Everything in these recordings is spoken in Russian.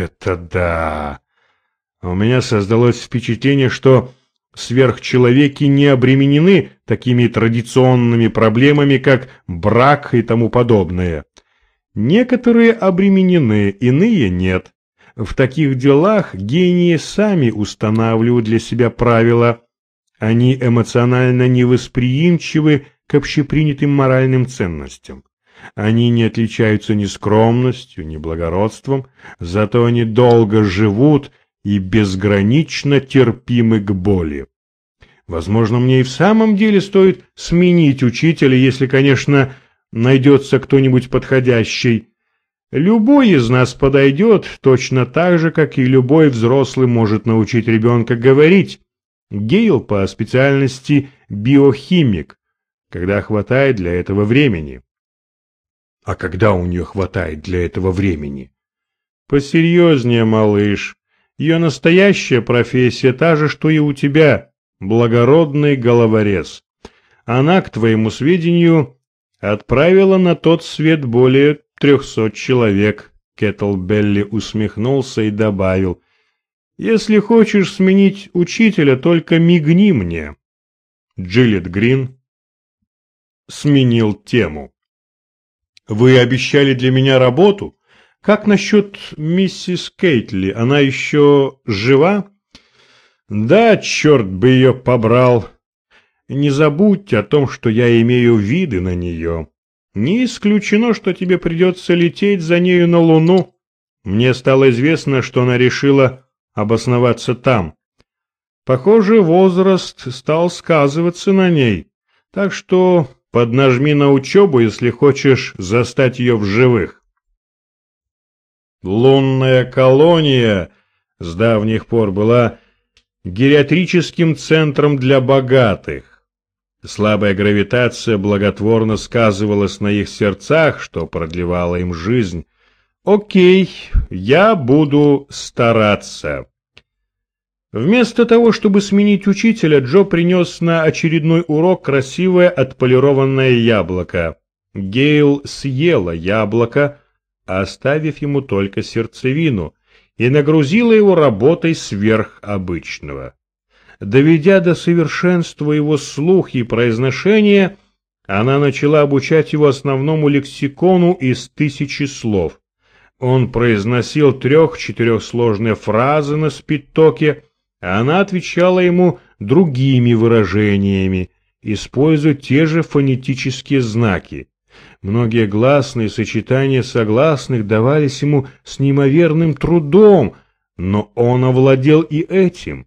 это да! У меня создалось впечатление, что сверхчеловеки не обременены такими традиционными проблемами, как брак и тому подобное. Некоторые обременены, иные нет. В таких делах гении сами устанавливают для себя правила. Они эмоционально невосприимчивы к общепринятым моральным ценностям. Они не отличаются ни скромностью, ни благородством, зато они долго живут и безгранично терпимы к боли. Возможно, мне и в самом деле стоит сменить учителя, если, конечно, найдется кто-нибудь подходящий. Любой из нас подойдет точно так же, как и любой взрослый может научить ребенка говорить. Гейл по специальности биохимик, когда хватает для этого времени. А когда у нее хватает для этого времени? Посерьезнее, малыш. Ее настоящая профессия та же, что и у тебя, благородный головорез. Она, к твоему сведению, отправила на тот свет более трехсот человек. Кеттлбелли усмехнулся и добавил, «Если хочешь сменить учителя, только мигни мне». Джилет Грин сменил тему. «Вы обещали для меня работу? Как насчет миссис Кейтли? Она еще жива?» «Да, черт бы ее побрал!» «Не забудьте о том, что я имею виды на нее. Не исключено, что тебе придется лететь за нею на Луну. Мне стало известно, что она решила обосноваться там. Похоже, возраст стал сказываться на ней, так что Поднажми на учебу, если хочешь застать ее в живых. Лунная колония с давних пор была гериатрическим центром для богатых. Слабая гравитация благотворно сказывалась на их сердцах, что продлевало им жизнь. Окей, я буду стараться. Вместо того, чтобы сменить учителя, Джо принес на очередной урок красивое отполированное яблоко. Гейл съела яблоко, оставив ему только сердцевину, и нагрузила его работой сверх обычного. Доведя до совершенства его слух и произношение, она начала обучать его основному лексикону из тысячи слов. Он произносил трех-четырехсложные фразы на спитоке, она отвечала ему другими выражениями, используя те же фонетические знаки. Многие гласные сочетания согласных давались ему с неимоверным трудом, но он овладел и этим.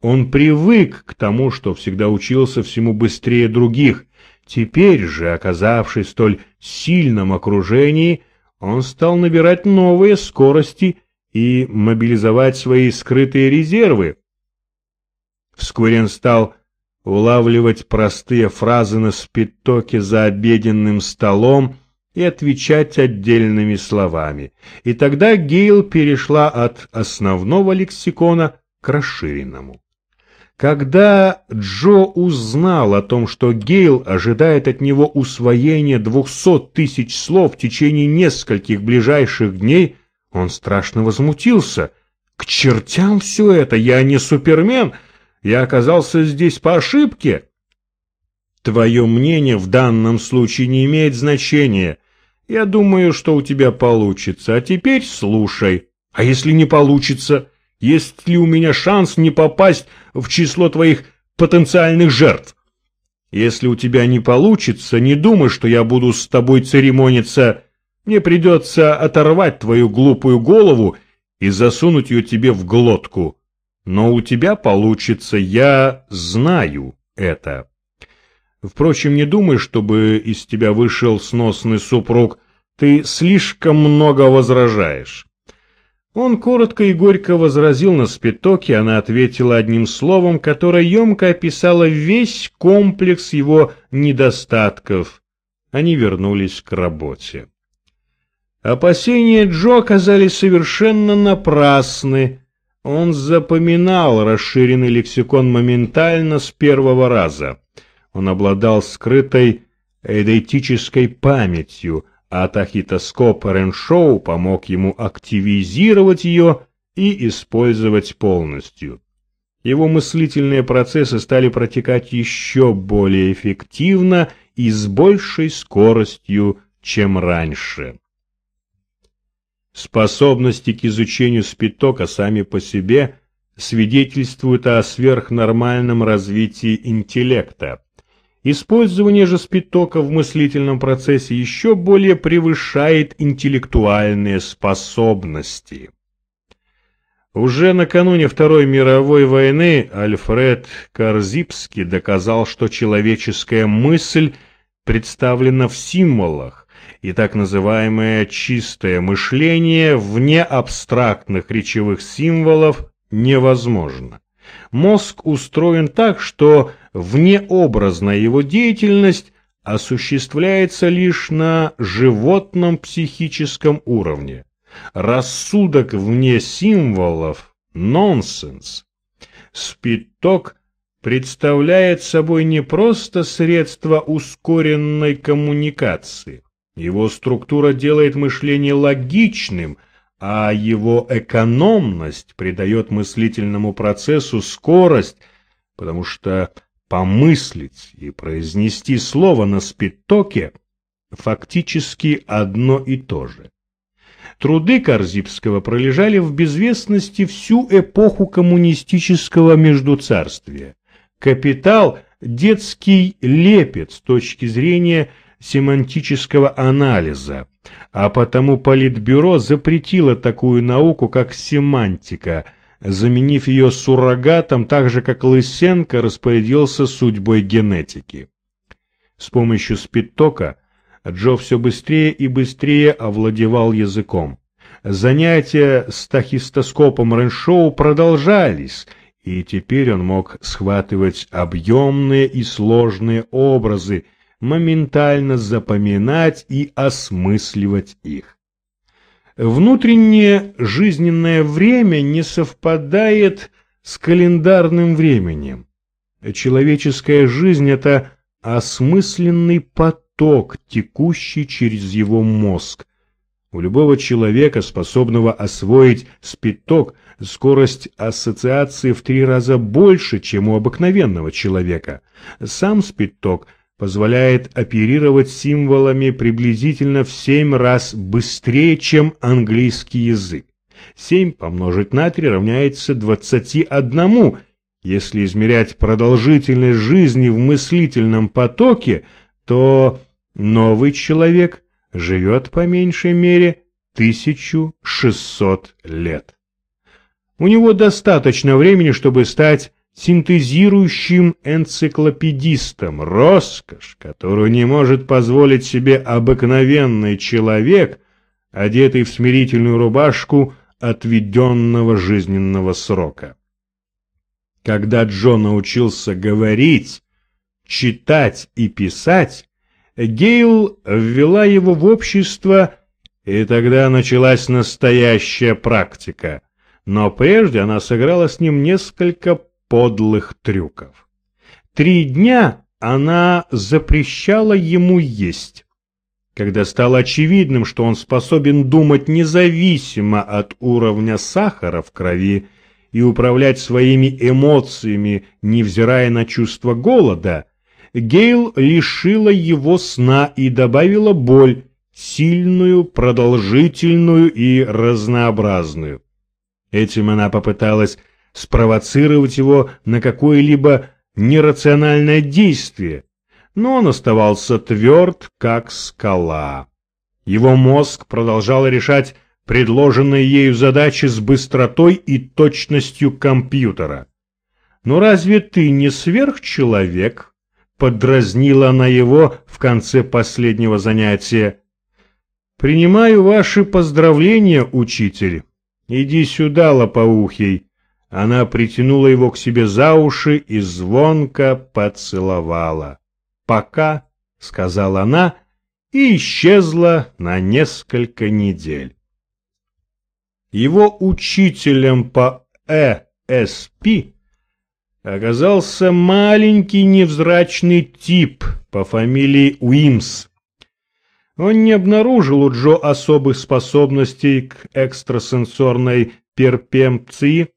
Он привык к тому, что всегда учился всему быстрее других. Теперь же, оказавшись в столь сильном окружении, он стал набирать новые скорости и мобилизовать свои скрытые резервы, Вскоре он стал улавливать простые фразы на спитоке за обеденным столом и отвечать отдельными словами. И тогда Гейл перешла от основного лексикона к расширенному. Когда Джо узнал о том, что Гейл ожидает от него усвоения двухсот тысяч слов в течение нескольких ближайших дней, он страшно возмутился. «К чертям все это! Я не супермен!» Я оказался здесь по ошибке. Твое мнение в данном случае не имеет значения. Я думаю, что у тебя получится. А теперь слушай. А если не получится? Есть ли у меня шанс не попасть в число твоих потенциальных жертв? Если у тебя не получится, не думай, что я буду с тобой церемониться. Мне придется оторвать твою глупую голову и засунуть ее тебе в глотку. Но у тебя получится, я знаю это. Впрочем, не думай, чтобы из тебя вышел сносный супруг. Ты слишком много возражаешь. Он коротко и горько возразил на спитоке, она ответила одним словом, которое емко описало весь комплекс его недостатков. Они вернулись к работе. Опасения Джо оказались совершенно напрасны. Он запоминал расширенный лексикон моментально с первого раза. Он обладал скрытой эдетической памятью, а тахитоскоп Реншоу помог ему активизировать ее и использовать полностью. Его мыслительные процессы стали протекать еще более эффективно и с большей скоростью, чем раньше. Способности к изучению спитока сами по себе свидетельствуют о сверхнормальном развитии интеллекта. Использование же спитока в мыслительном процессе еще более превышает интеллектуальные способности. Уже накануне Второй мировой войны Альфред Карзипский доказал, что человеческая мысль представлена в символах, и так называемое чистое мышление вне абстрактных речевых символов невозможно. Мозг устроен так, что внеобразная его деятельность осуществляется лишь на животном психическом уровне. Рассудок вне символов – нонсенс. Спиток представляет собой не просто средство ускоренной коммуникации. Его структура делает мышление логичным, а его экономность придает мыслительному процессу скорость, потому что помыслить и произнести слово на спитоке фактически одно и то же. Труды Корзибского пролежали в безвестности всю эпоху коммунистического междуцарствия. «Капитал» – детский лепет с точки зрения семантического анализа, а потому Политбюро запретило такую науку, как семантика, заменив ее суррогатом, так же, как Лысенко распорядился судьбой генетики. С помощью спидтока Джо все быстрее и быстрее овладевал языком. Занятия с тахистоскопом Реншоу продолжались, и теперь он мог схватывать объемные и сложные образы, моментально запоминать и осмысливать их. Внутреннее жизненное время не совпадает с календарным временем. Человеческая жизнь – это осмысленный поток, текущий через его мозг. У любого человека, способного освоить спиток, скорость ассоциации в три раза больше, чем у обыкновенного человека. Сам спиток позволяет оперировать символами приблизительно в семь раз быстрее, чем английский язык. 7 помножить на 3 равняется 21. Если измерять продолжительность жизни в мыслительном потоке, то новый человек живет по меньшей мере 1600 лет. У него достаточно времени, чтобы стать синтезирующим энциклопедистом, роскошь, которую не может позволить себе обыкновенный человек, одетый в смирительную рубашку отведенного жизненного срока. Когда Джо научился говорить, читать и писать, Гейл ввела его в общество, и тогда началась настоящая практика — но прежде она сыграла с ним несколько подлых трюков. Три дня она запрещала ему есть. Когда стало очевидным, что он способен думать независимо от уровня сахара в крови и управлять своими эмоциями, невзирая на чувство голода, Гейл лишила его сна и добавила боль, сильную, продолжительную и разнообразную. Этим она попыталась спровоцировать его на какое-либо нерациональное действие, но он оставался тверд, как скала. Его мозг продолжал решать предложенные ею задачи с быстротой и точностью компьютера. «Но разве ты не сверхчеловек?» — подразнила она его в конце последнего занятия. «Принимаю ваши поздравления, учитель». «Иди сюда, лопоухий!» Она притянула его к себе за уши и звонко поцеловала. «Пока», — сказала она, и исчезла на несколько недель. Его учителем по ЭСП оказался маленький невзрачный тип по фамилии Уимс. Он не обнаружил у Джо особых способностей к экстрасенсорной перпемпции,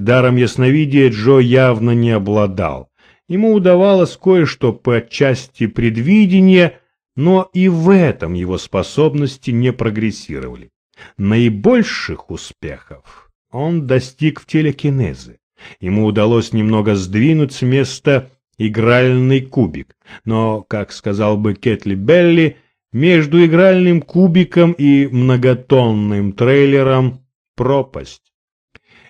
даром ясновидия Джо явно не обладал. Ему удавалось кое-что по части предвидения, но и в этом его способности не прогрессировали. Наибольших успехов он достиг в телекинезе. Ему удалось немного сдвинуть с места игральный кубик, но, как сказал бы Кетли Белли, между игральным кубиком и многотонным трейлером пропасть.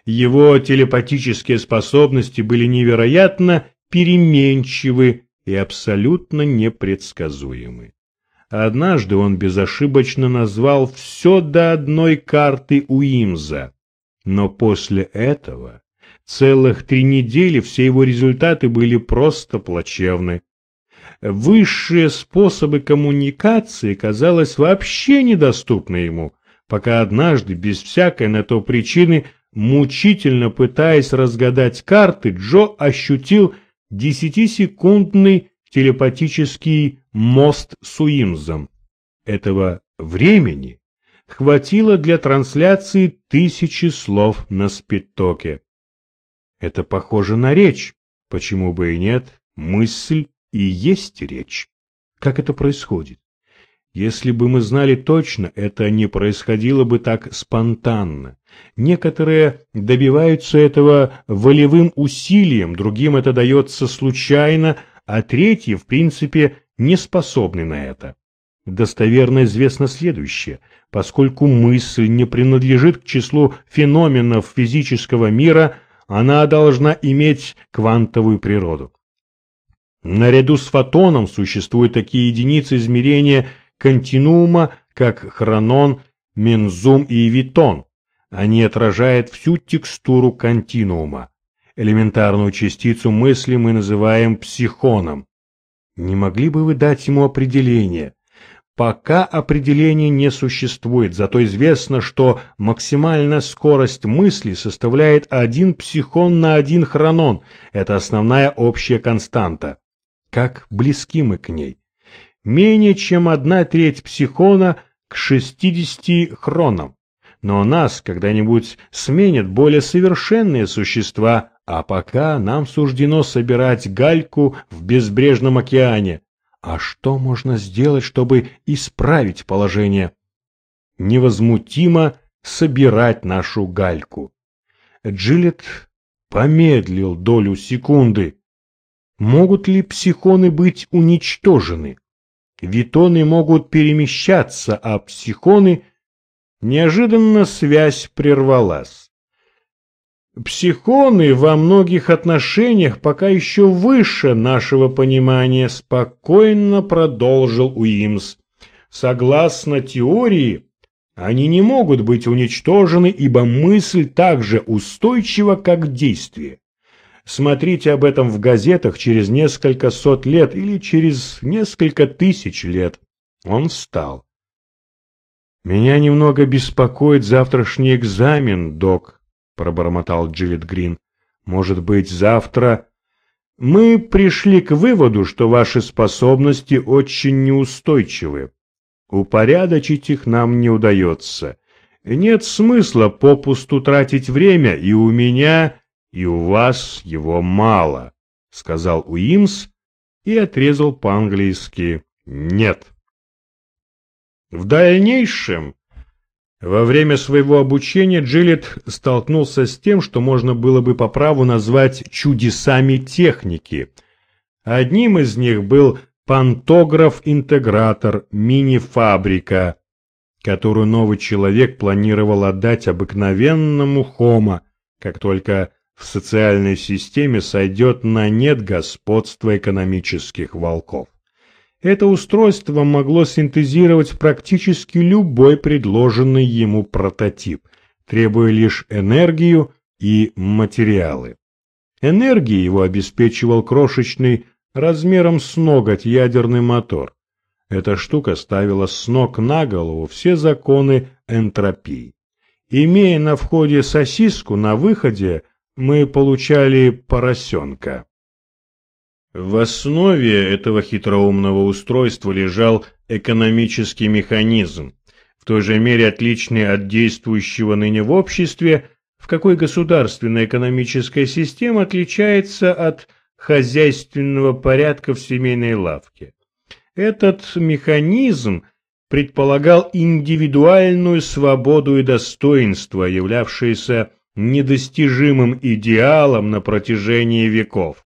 Его телепатические способности были невероятно переменчивы и абсолютно непредсказуемы. Однажды он безошибочно назвал все до одной карты Уимза, но после этого целых три недели все его результаты были просто плачевны. Высшие способы коммуникации, казалось, вообще недоступны ему, пока однажды, без всякой на то причины, мучительно пытаясь разгадать карты, Джо ощутил десятисекундный телепатический мост с Уимзом. Этого времени хватило для трансляции тысячи слов на спидтоке. Это похоже на речь, почему бы и нет, мысль и есть речь. Как это происходит? Если бы мы знали точно, это не происходило бы так спонтанно. Некоторые добиваются этого волевым усилием, другим это дается случайно, а третьи, в принципе, не способны на это. Достоверно известно следующее. Поскольку мысль не принадлежит к числу феноменов физического мира, она должна иметь квантовую природу. Наряду с фотоном существуют такие единицы измерения континуума, как хронон, мензум и витон. Они отражают всю текстуру континуума. Элементарную частицу мысли мы называем психоном. Не могли бы вы дать ему определение? Пока определения не существует, зато известно, что максимальная скорость мысли составляет один психон на один хронон. Это основная общая константа. Как близки мы к ней? Менее чем одна треть психона к 60 хронам. Но нас когда-нибудь сменят более совершенные существа, а пока нам суждено собирать гальку в безбрежном океане. А что можно сделать, чтобы исправить положение? Невозмутимо собирать нашу гальку. Джилет помедлил долю секунды. Могут ли психоны быть уничтожены? Витоны могут перемещаться, а психоны... Неожиданно связь прервалась. Психоны во многих отношениях пока еще выше нашего понимания, спокойно продолжил Уимс. Согласно теории, они не могут быть уничтожены, ибо мысль так же устойчива, как действие. Смотрите об этом в газетах через несколько сот лет или через несколько тысяч лет. Он встал. «Меня немного беспокоит завтрашний экзамен, док», — пробормотал Джилет Грин. «Может быть, завтра...» «Мы пришли к выводу, что ваши способности очень неустойчивы. Упорядочить их нам не удается. Нет смысла попусту тратить время, и у меня и у вас его мало», — сказал Уимс и отрезал по-английски «нет». В дальнейшем, во время своего обучения, Джилет столкнулся с тем, что можно было бы по праву назвать чудесами техники. Одним из них был пантограф-интегратор, мини-фабрика, которую новый человек планировал отдать обыкновенному хома, как только в социальной системе сойдет на нет господство экономических волков. Это устройство могло синтезировать практически любой предложенный ему прототип, требуя лишь энергию и материалы. Энергией его обеспечивал крошечный размером с ноготь ядерный мотор. Эта штука ставила с ног на голову все законы энтропии. Имея на входе сосиску, на выходе мы получали поросенка. В основе этого хитроумного устройства лежал экономический механизм, в той же мере отличный от действующего ныне в обществе, в какой государственная экономическая система отличается от хозяйственного порядка в семейной лавке. Этот механизм предполагал индивидуальную свободу и достоинство, являвшиеся недостижимым идеалом на протяжении веков.